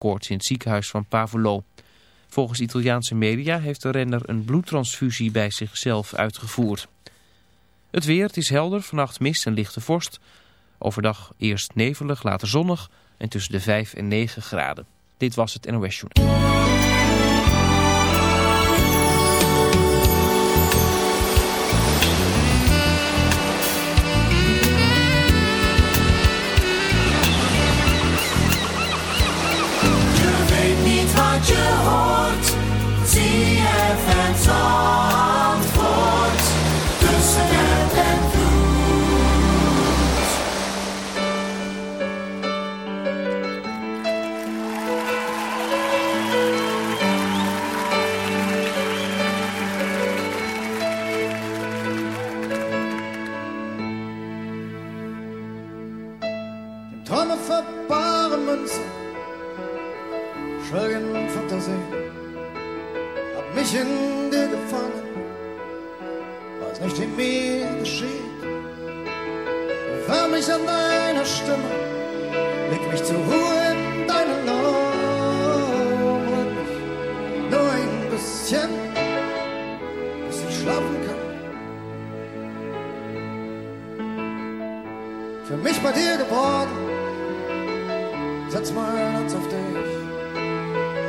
koorts in het ziekenhuis van Pavolo. Volgens Italiaanse media heeft de renner een bloedtransfusie bij zichzelf uitgevoerd. Het weer, het is helder, vannacht mist en lichte vorst. Overdag eerst nevelig, later zonnig en tussen de 5 en 9 graden. Dit was het NOS Journal. song. ich bei dir geboren. Setz mein Herz auf dich,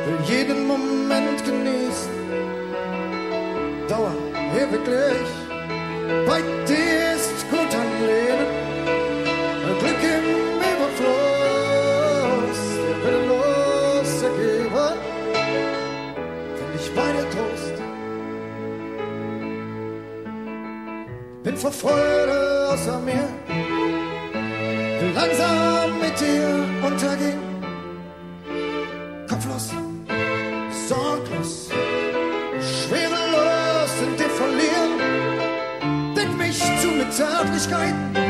will jeden Moment genießen. Dauer ewiglich, bei dir ist gut am Leben, Glück im Überfluss, der willenlos ergeben, find ich bei dir Trost. Bin vor Freude außer mir langsam mit dir unterging. Kopflos, sorglos, schwerelos in dir verlieren. Denk mich zu mit Zärtlichkeiten.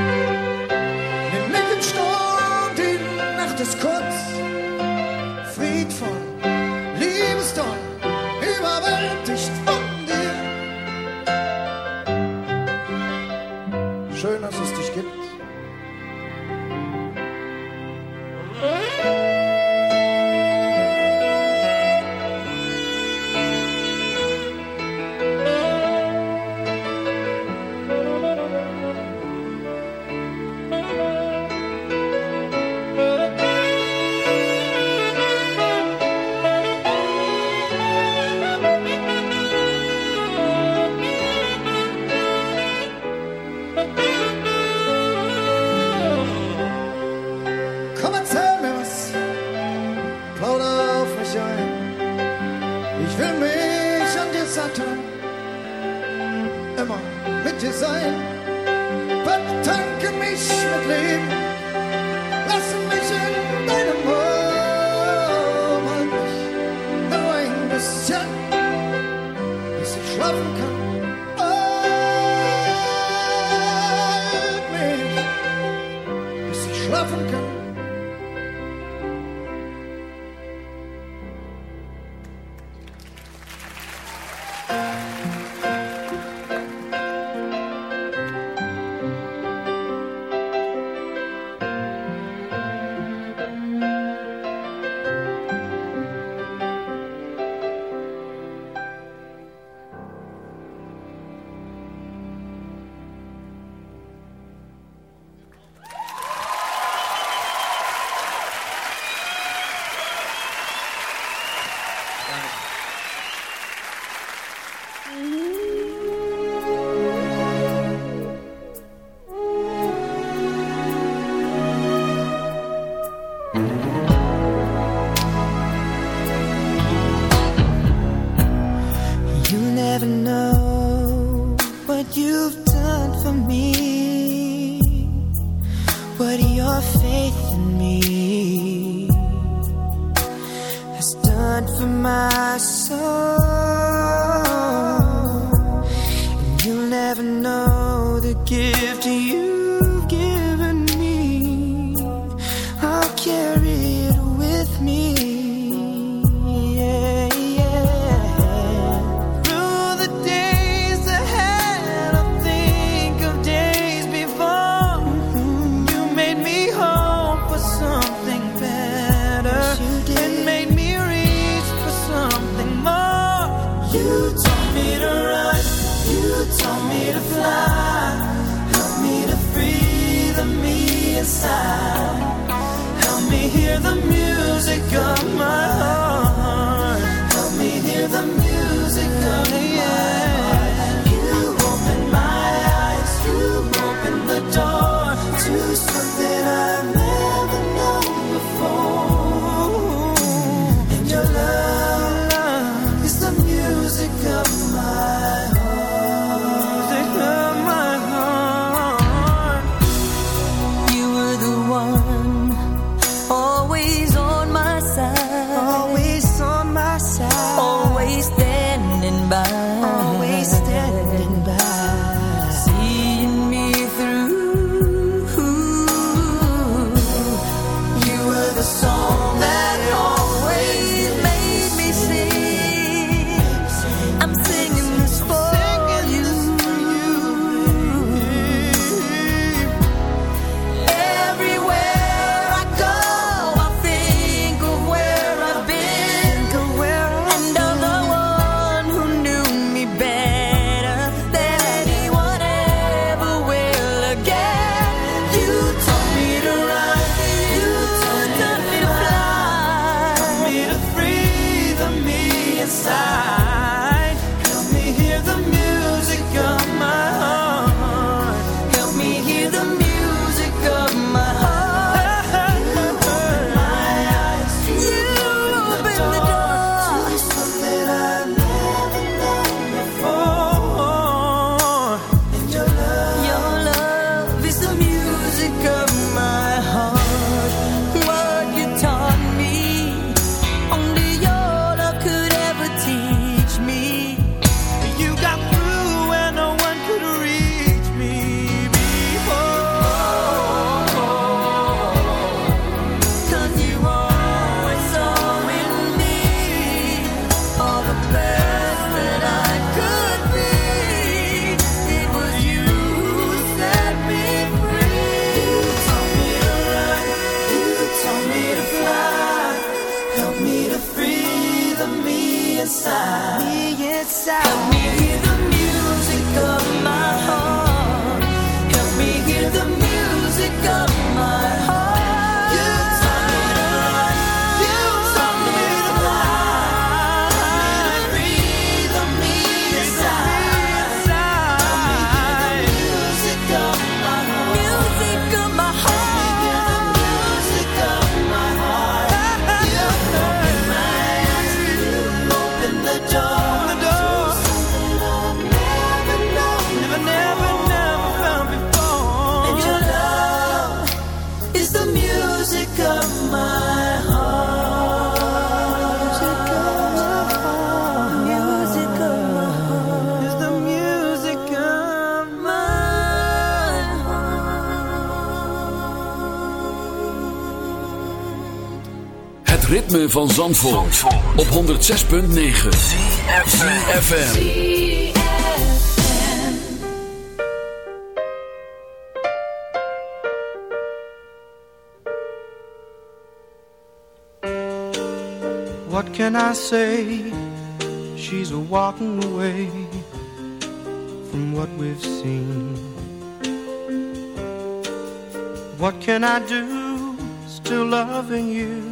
me to free the me inside. Me inside. Me van Zandvoort, op 106.9 CFFM What can I say? She's a walking away from what we've seen. What can I do? Still loving you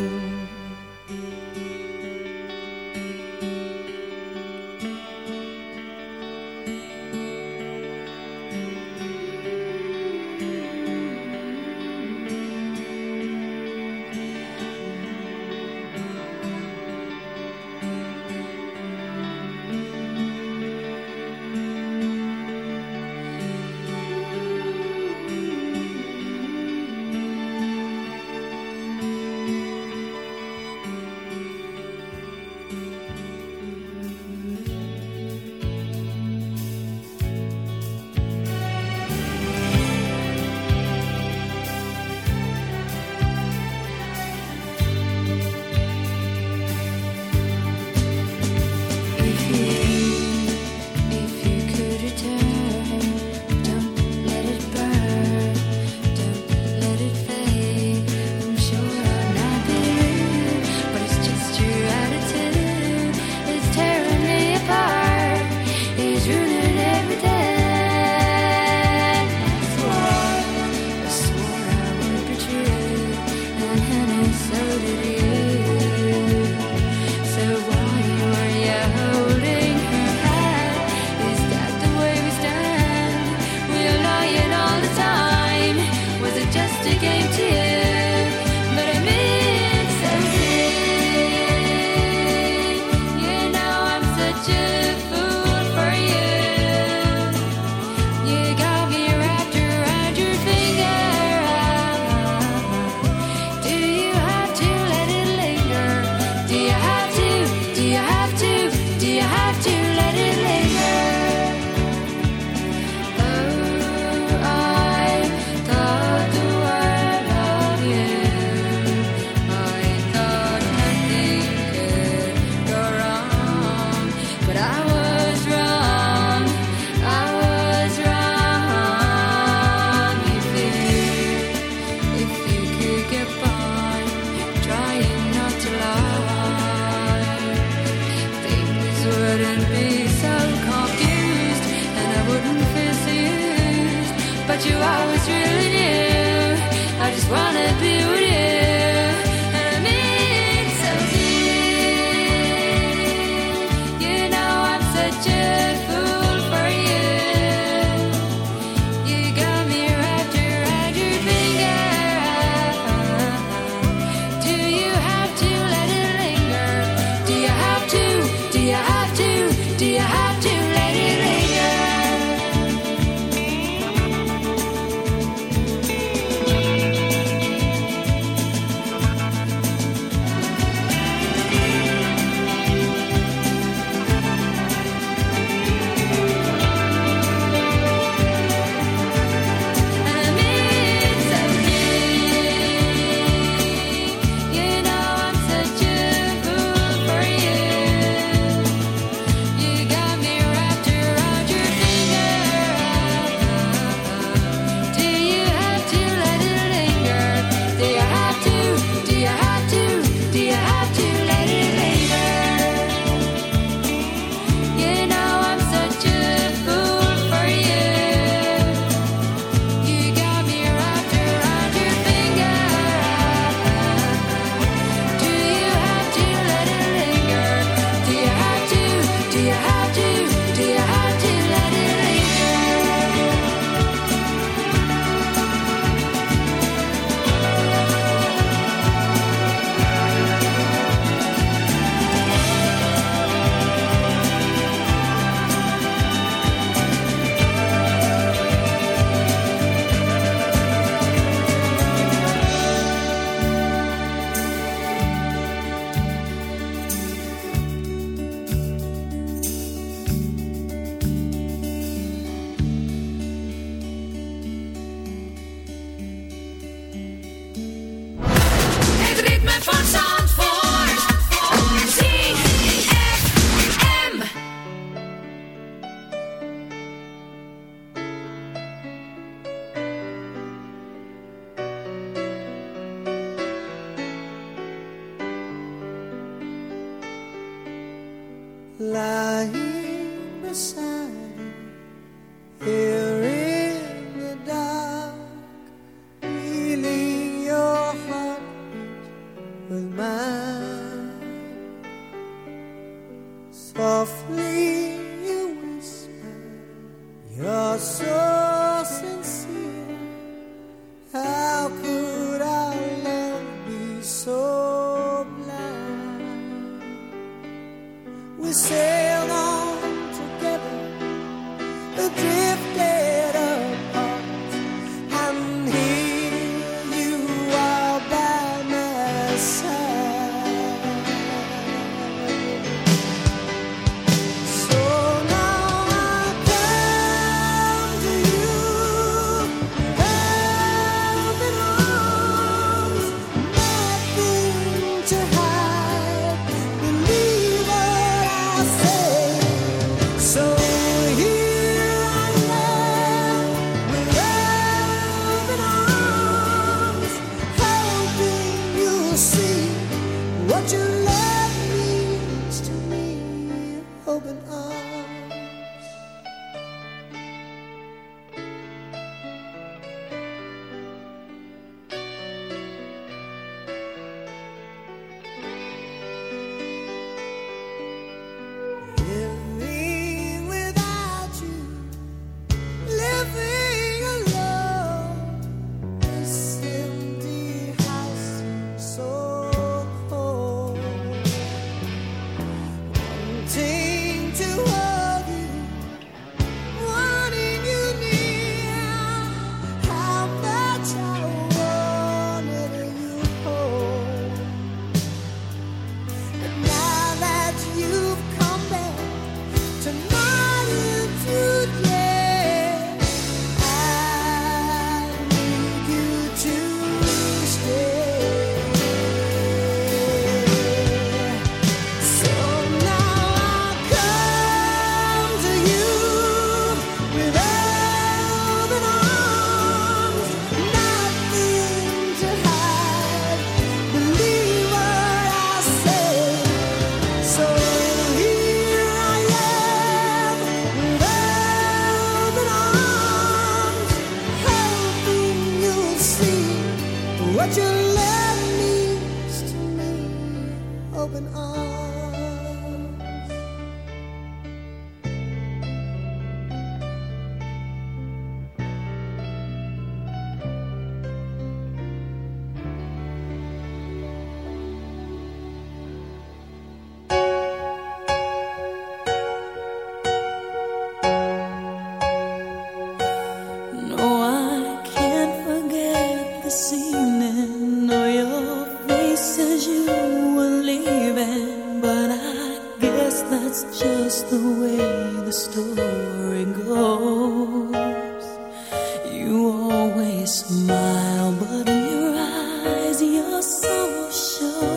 Smile, but in your eyes your soul shows.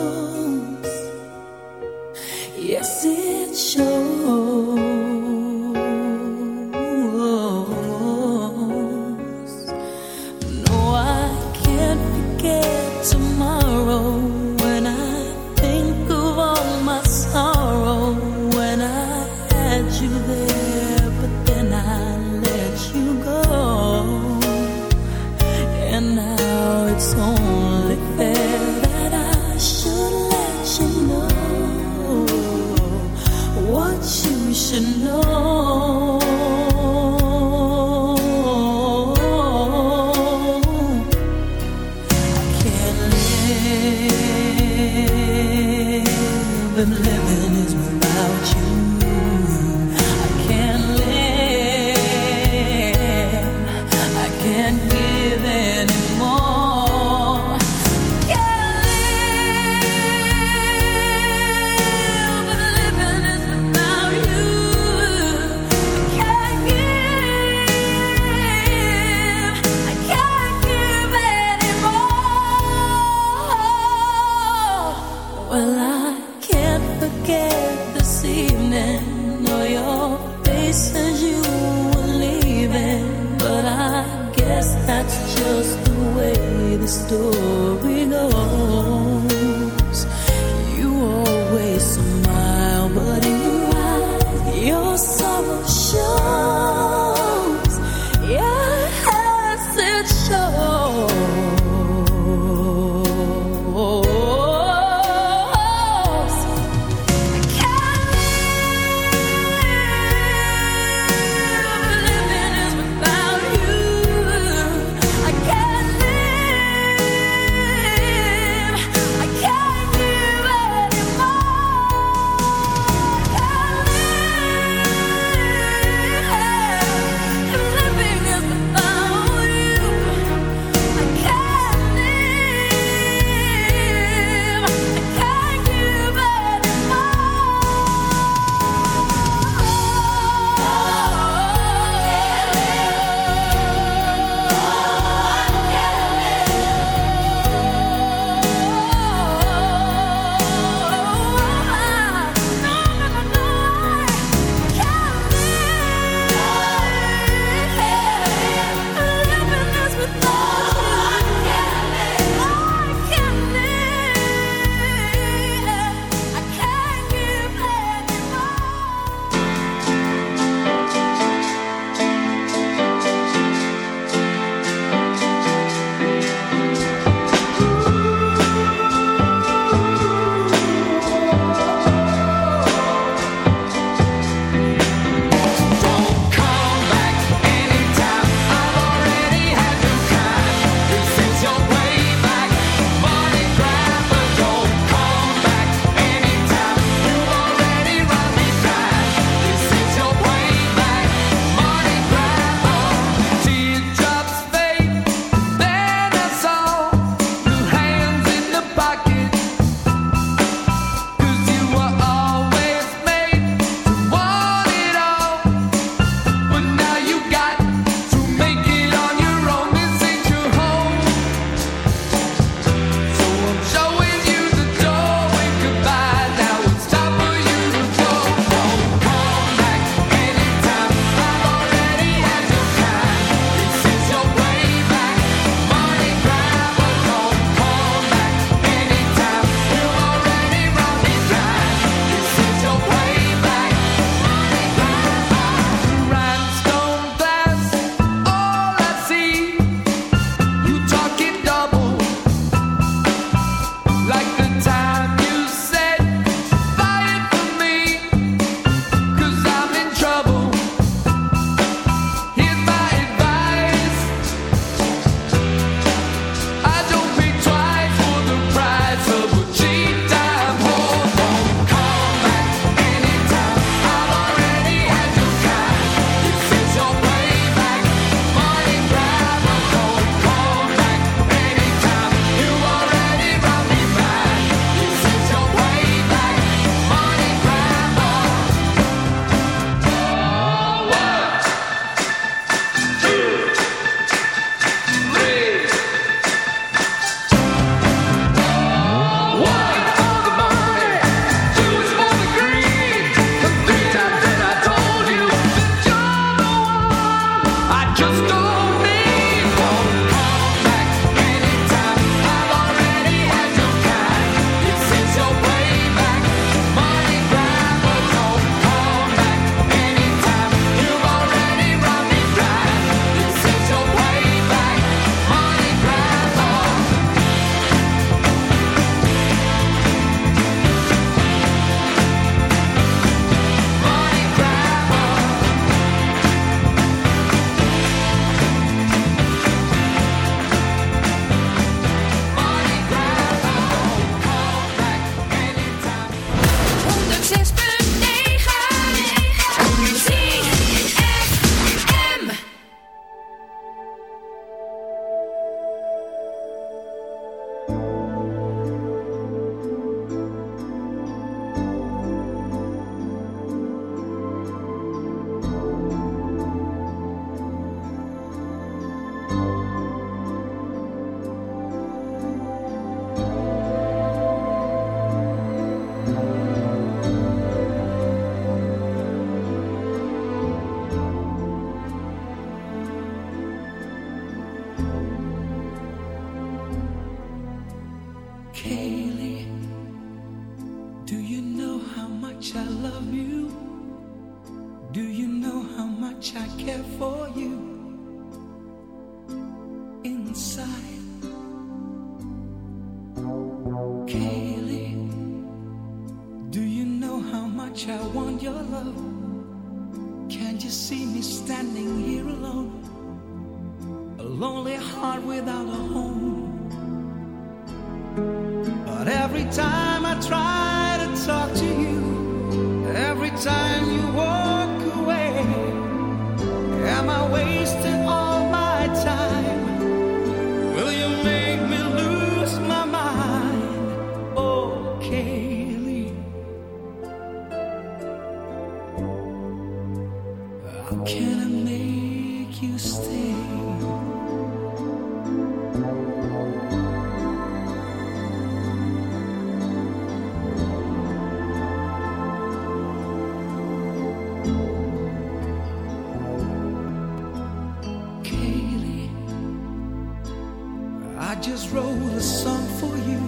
wrote a song for you,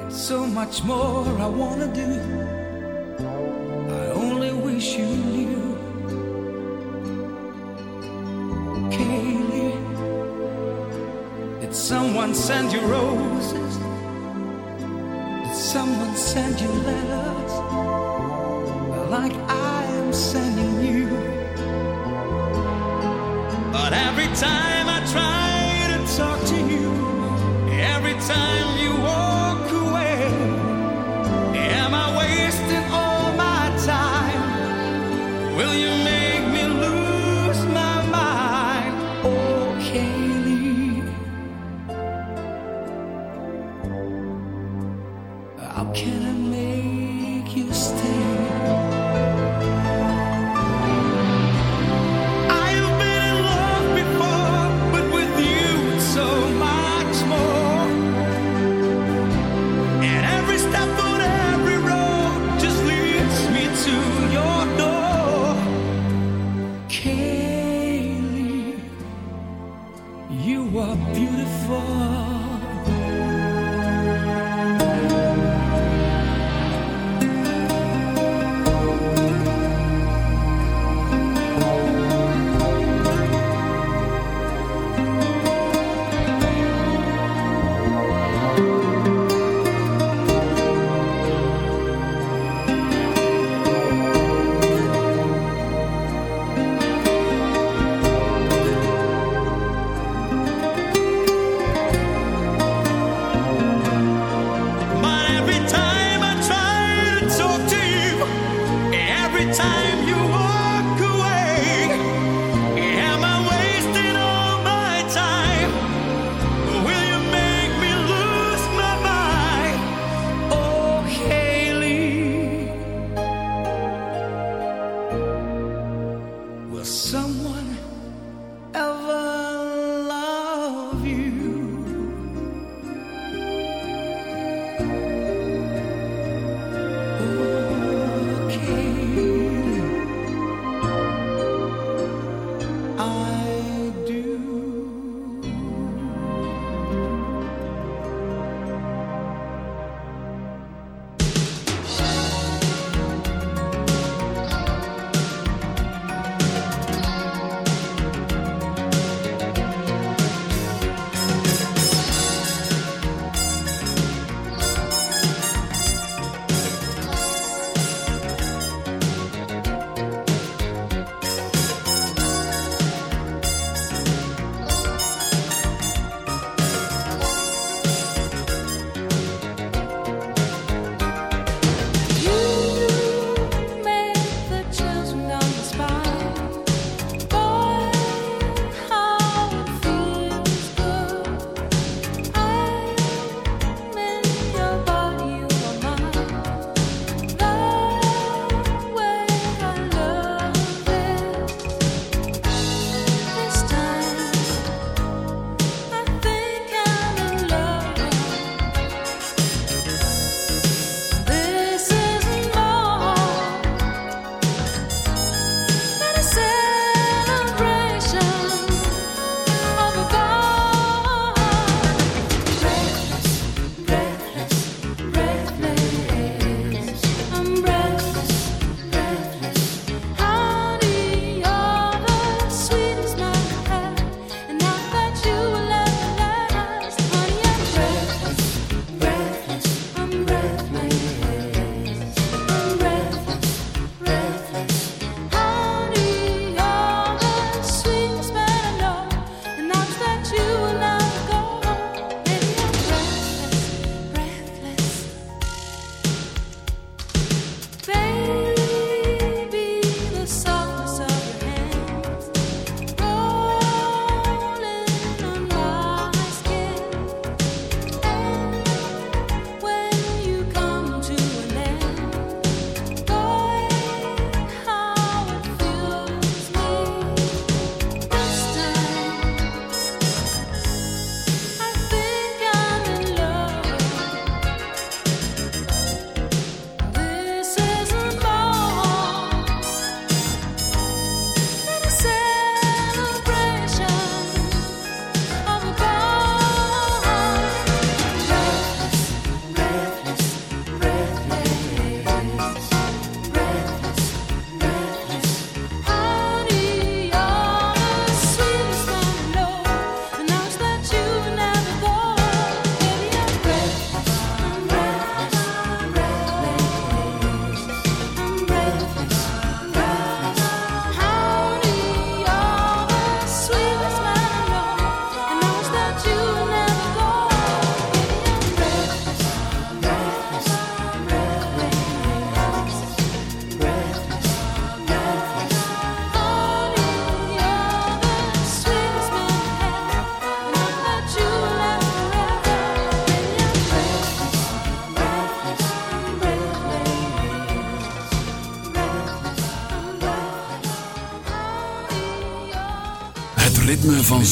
and so much more I wanna do. I only wish you knew. Kaylee, did someone send you roses?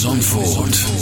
Zandvoort.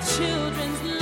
Children's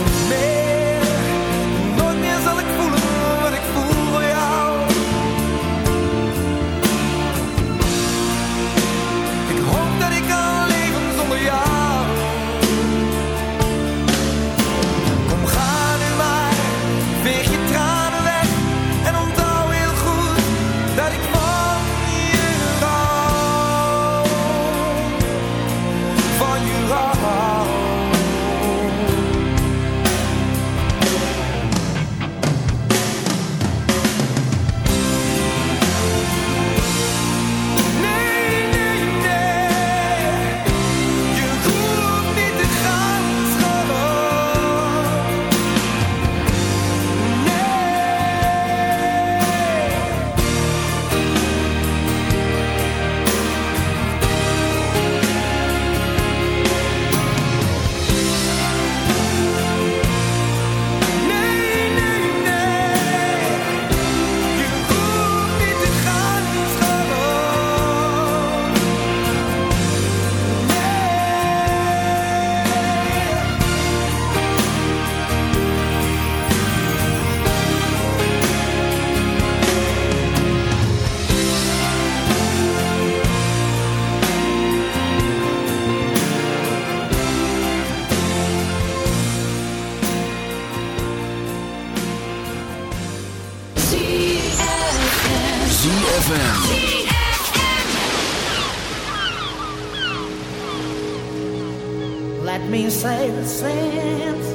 say the since,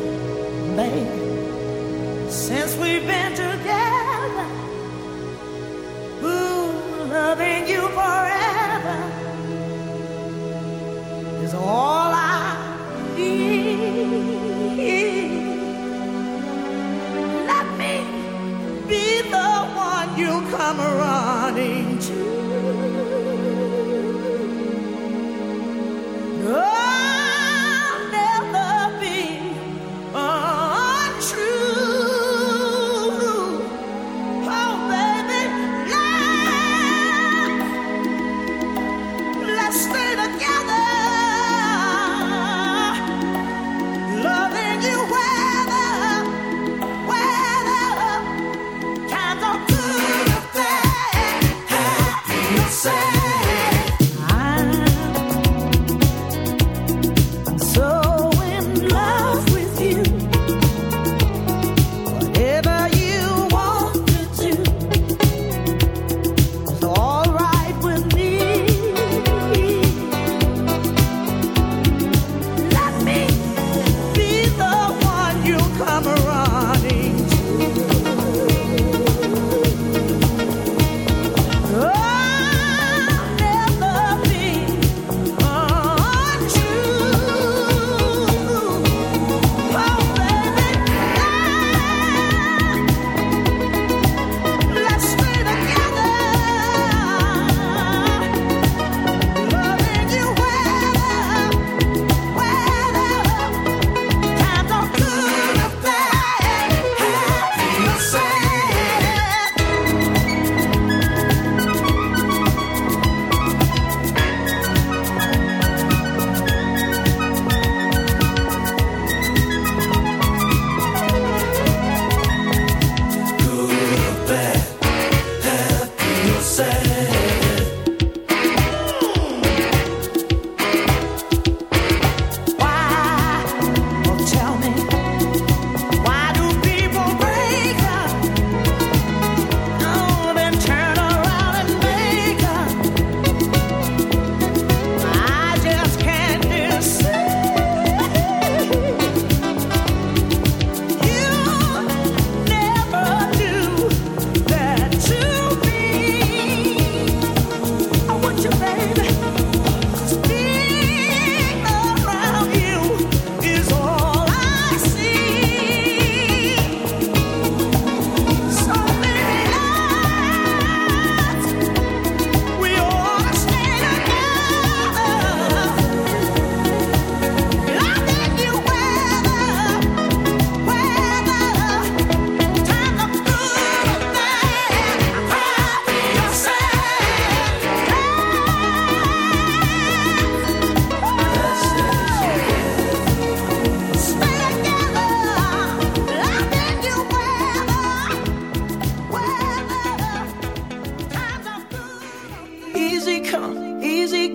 baby, since we've been together, ooh, loving you forever is all I need. Let me be the one you come running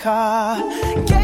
car. Get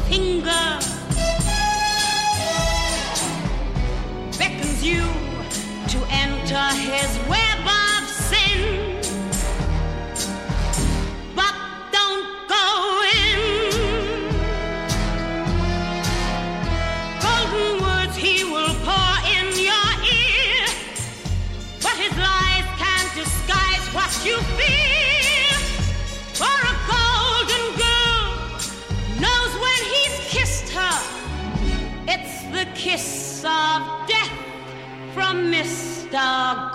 finger. dog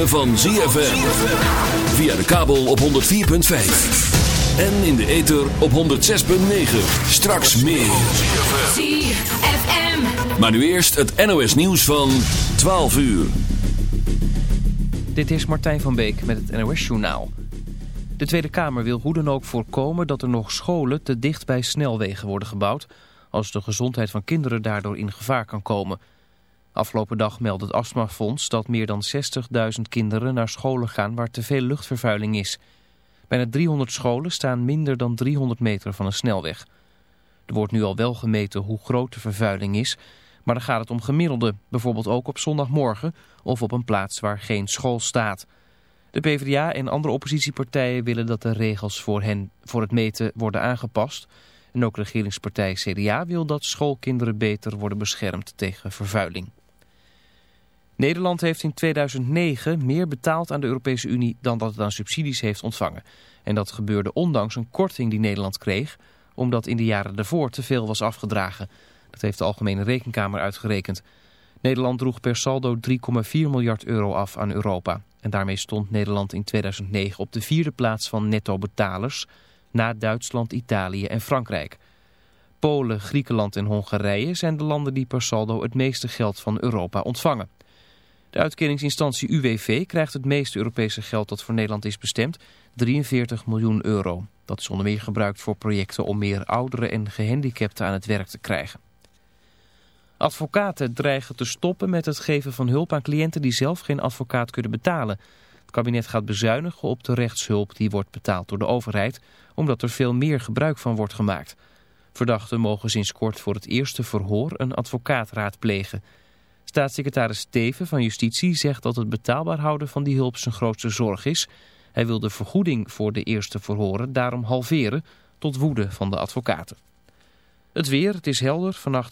ritme van ZFM. Via de kabel op 104.5. En in de ether op 106.9. Straks meer. ZFM. Maar nu eerst het NOS nieuws van 12 uur. Dit is Martijn van Beek met het NOS-journaal. De Tweede Kamer wil hoe dan ook voorkomen dat er nog scholen te dicht bij snelwegen worden gebouwd... als de gezondheid van kinderen daardoor in gevaar kan komen. Afgelopen dag meldde het astmafonds dat meer dan 60.000 kinderen naar scholen gaan waar te veel luchtvervuiling is. Bijna 300 scholen staan minder dan 300 meter van een snelweg. Er wordt nu al wel gemeten hoe groot de vervuiling is... maar dan gaat het om gemiddelde, bijvoorbeeld ook op zondagmorgen... of op een plaats waar geen school staat. De PvdA en andere oppositiepartijen willen dat de regels voor, hen, voor het meten worden aangepast... En ook regeringspartij CDA wil dat schoolkinderen beter worden beschermd tegen vervuiling. Nederland heeft in 2009 meer betaald aan de Europese Unie dan dat het aan subsidies heeft ontvangen. En dat gebeurde ondanks een korting die Nederland kreeg, omdat in de jaren daarvoor te veel was afgedragen. Dat heeft de Algemene Rekenkamer uitgerekend. Nederland droeg per saldo 3,4 miljard euro af aan Europa. En daarmee stond Nederland in 2009 op de vierde plaats van netto betalers, na Duitsland, Italië en Frankrijk. Polen, Griekenland en Hongarije zijn de landen die per saldo het meeste geld van Europa ontvangen. De uitkeringsinstantie UWV krijgt het meeste Europese geld dat voor Nederland is bestemd, 43 miljoen euro. Dat is onder meer gebruikt voor projecten om meer ouderen en gehandicapten aan het werk te krijgen. Advocaten dreigen te stoppen met het geven van hulp aan cliënten die zelf geen advocaat kunnen betalen. Het kabinet gaat bezuinigen op de rechtshulp die wordt betaald door de overheid, omdat er veel meer gebruik van wordt gemaakt. Verdachten mogen sinds kort voor het eerste verhoor een advocaat raadplegen. Staatssecretaris Steven van Justitie zegt dat het betaalbaar houden van die hulp zijn grootste zorg is. Hij wil de vergoeding voor de eerste verhoren daarom halveren tot woede van de advocaten. Het weer, het is helder, vannacht